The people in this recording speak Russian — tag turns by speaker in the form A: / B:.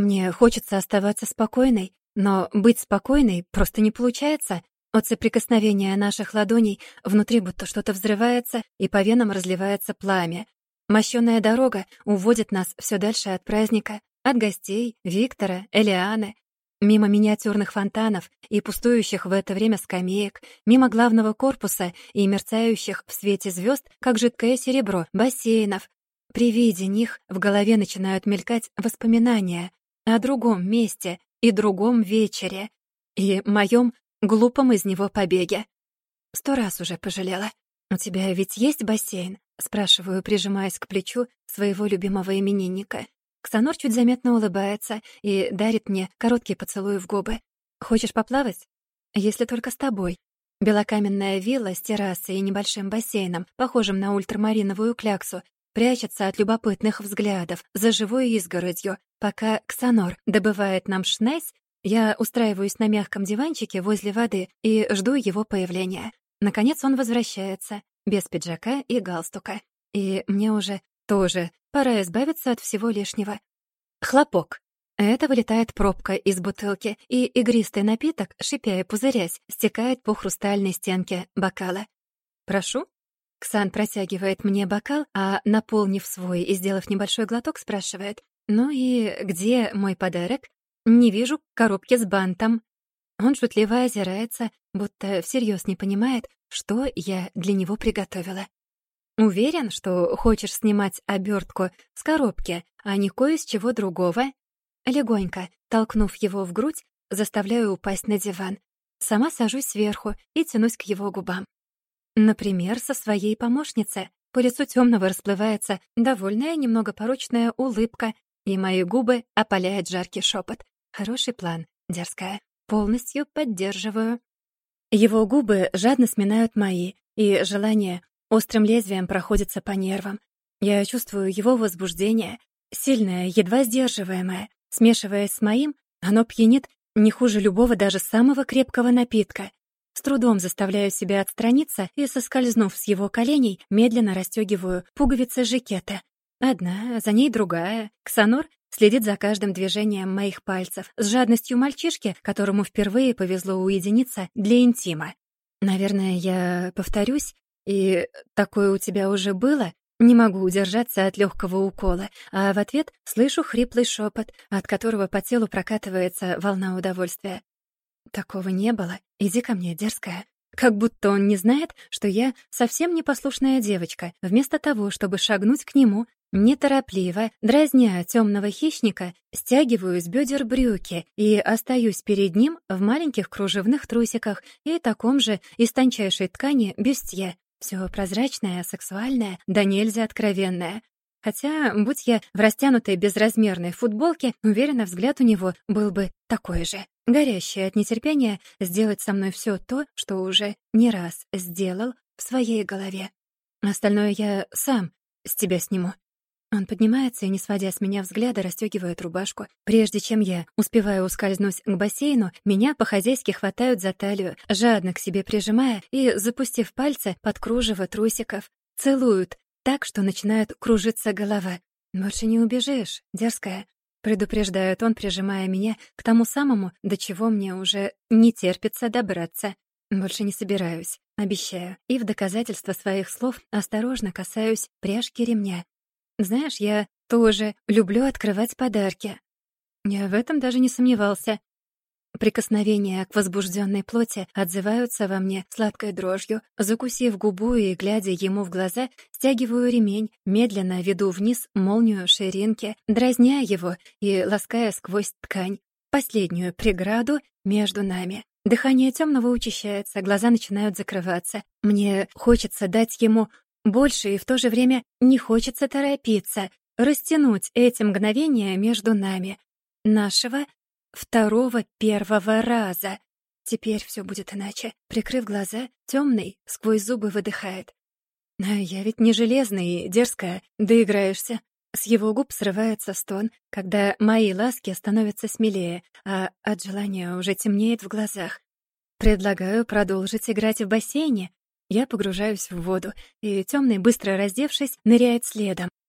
A: Мне хочется оставаться спокойной, но быть спокойной просто не получается. От соприкосновения наших ладоней внутри будто что-то взрывается, и по венам разливается пламя. Мощёная дорога уводит нас все дальше от праздника, от гостей, Виктора, Элианы, мимо миниатюрных фонтанов и пустующих в это время скамеек, мимо главного корпуса и мерцающих в свете звезд, как жидкое серебро, бассейнов. При виде них в голове начинают мелькать воспоминания о другом месте и другом вечере, и моем глупом из него побеге. Сто раз уже пожалела. «У тебя ведь есть бассейн?» — спрашиваю, прижимаясь к плечу своего любимого именинника. Ксанор чуть заметно улыбается и дарит мне короткий поцелуй в губы. «Хочешь поплавать?» «Если только с тобой». Белокаменная вилла с террасой и небольшим бассейном, похожим на ультрамариновую кляксу, прячется от любопытных взглядов за живой изгородью. Пока Ксанор добывает нам шнайс, я устраиваюсь на мягком диванчике возле воды и жду его появления. Наконец он возвращается, без пиджака и галстука. И мне уже тоже пора избавиться от всего лишнего. Хлопок. Это вылетает пробка из бутылки, и игристый напиток, шипя и пузырясь, стекает по хрустальной стенке бокала. «Прошу?» Ксан протягивает мне бокал, а, наполнив свой и сделав небольшой глоток, спрашивает, «Ну и где мой подарок?» «Не вижу коробки с бантом». Он шутливо озирается, будто всерьез не понимает, что я для него приготовила. «Уверен, что хочешь снимать обертку с коробки, а не кое с чего другого?» Легонько, толкнув его в грудь, заставляю упасть на диван. Сама сажусь сверху и тянусь к его губам. Например, со своей помощницей. По лицу темного расплывается довольная, немного порочная улыбка, и мои губы опаляет жаркий шепот. Хороший план, дерзкая. Полностью поддерживаю. Его губы жадно сминают мои, и желание острым лезвием проходится по нервам. Я чувствую его возбуждение, сильное, едва сдерживаемое. Смешиваясь с моим, оно пьянит не хуже любого даже самого крепкого напитка. С трудом заставляю себя отстраниться и, соскользнув с его коленей, медленно расстегиваю пуговицы жакета. Одна, за ней другая. Ксанор следит за каждым движением моих пальцев с жадностью мальчишки, которому впервые повезло уединиться для интима. Наверное, я повторюсь, и такое у тебя уже было? Не могу удержаться от легкого укола, а в ответ слышу хриплый шепот, от которого по телу прокатывается волна удовольствия. Такого не было. Иди ко мне, дерзкая. Как будто он не знает, что я совсем непослушная девочка. Вместо того, чтобы шагнуть к нему, неторопливо, дразня темного хищника, стягиваю с бедер брюки и остаюсь перед ним в маленьких кружевных трусиках и таком же из тончайшей ткани бюстье. Все прозрачное, сексуальное, да нельзя откровенное. Хотя, будь я в растянутой безразмерной футболке, уверена, взгляд у него был бы такой же. Горящий от нетерпения сделать со мной все то, что уже не раз сделал в своей голове. Остальное я сам с тебя сниму. Он поднимается и, не сводя с меня взгляда, расстегивает рубашку. Прежде чем я успеваю ускользнуть к бассейну, меня по-хозяйски хватают за талию, жадно к себе прижимая и, запустив пальцы под кружево трусиков, целуют так, что начинает кружиться голова. «Больше не убежишь, дерзкая», — предупреждает он, прижимая меня к тому самому, до чего мне уже не терпится добраться. Больше не собираюсь, обещаю, и в доказательство своих слов осторожно касаюсь пряжки ремня. Знаешь, я тоже люблю открывать подарки. Я в этом даже не сомневался. Прикосновения к возбужденной плоти отзываются во мне сладкой дрожью. Закусив губу и глядя ему в глаза, стягиваю ремень, медленно веду вниз молнию ширинки, дразня его и лаская сквозь ткань. Последнюю преграду между нами. Дыхание темного учащается, глаза начинают закрываться. Мне хочется дать ему больше и в то же время не хочется торопиться, растянуть эти мгновения между нами. Нашего второго первого раза. Теперь все будет иначе. Прикрыв глаза, темный сквозь зубы выдыхает. А я ведь не железная и дерзкая, доиграешься. С его губ срывается стон, когда мои ласки становятся смелее, а от желания уже темнеет в глазах. Предлагаю продолжить играть в бассейне, я погружаюсь в воду, и темный, быстро раздевшись, ныряет следом.